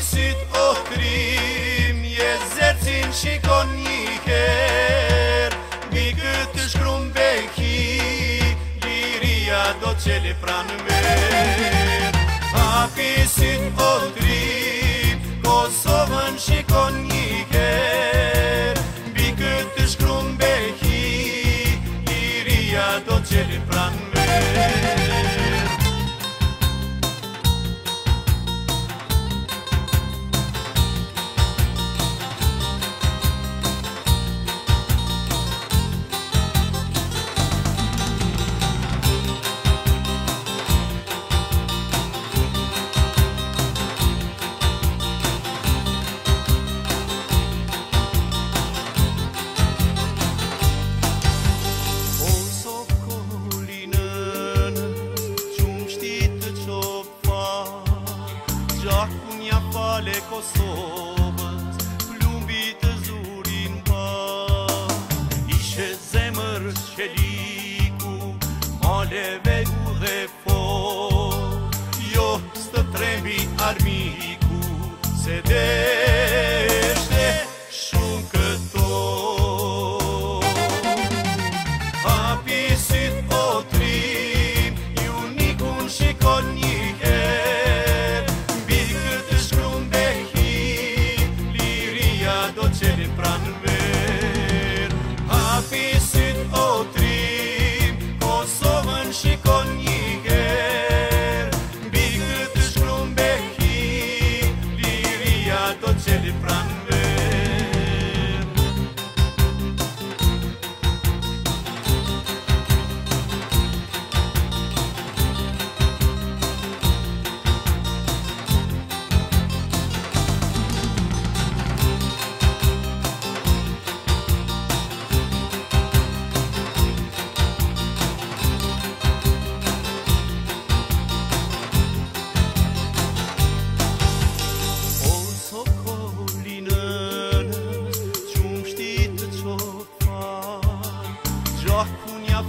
sit o oh, je zërcin shikon një her mi këtë shkrum beki liria do të qeli pranë me api sit oh, Nja falë e Kosovës, plumbit të zurin për Ishe zemër shqeliku, maleve një dhe for Jo, s'të trebi armiku, se dhe tô ele pra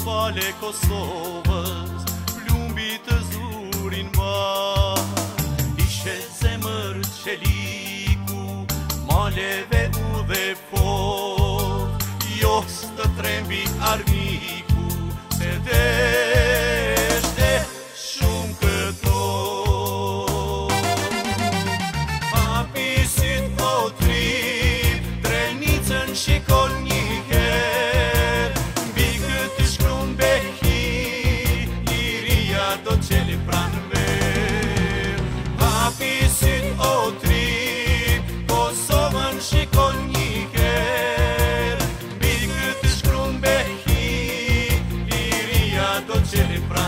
Vale Kosovës, plumbit të zurin më I shetë se mërë të sheliku, maleve dhe po Jos të trembi armiku, se deshte shumë këto Papisit po tri, trenicën shikoni Do t'qeli pranë verë Papi syt o tri Po so mën shikon një kërë Bi këtë shkrum behi I rria do t'qeli pranë